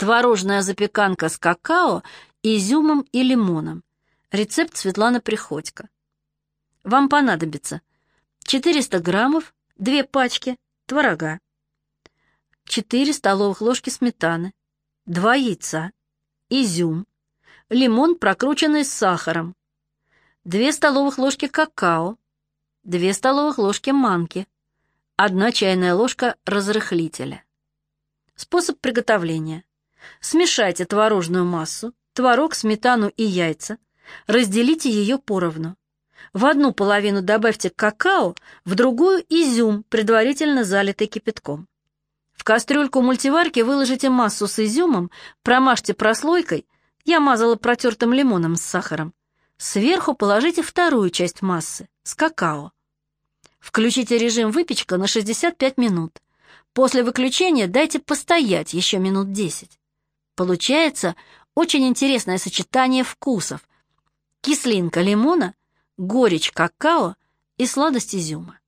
Творожная запеканка с какао, изюмом и лимоном. Рецепт Светлана Приходько. Вам понадобится 400 граммов, 2 пачки творога, 4 столовых ложки сметаны, 2 яйца, изюм, лимон, прокрученный с сахаром, 2 столовых ложки какао, 2 столовых ложки манки, 1 чайная ложка разрыхлителя. Способ приготовления. Смешайте творожную массу, творог, сметану и яйца, разделите ее поровну. В одну половину добавьте какао, в другую изюм, предварительно залитый кипятком. В кастрюльку мультиварки выложите массу с изюмом, промажьте прослойкой, я мазала протертым лимоном с сахаром. Сверху положите вторую часть массы с какао. Включите режим выпечка на 65 минут. После выключения дайте постоять еще минут 10. Получается очень интересное сочетание вкусов. Кислинка лимона, горечь какао и сладость изюма.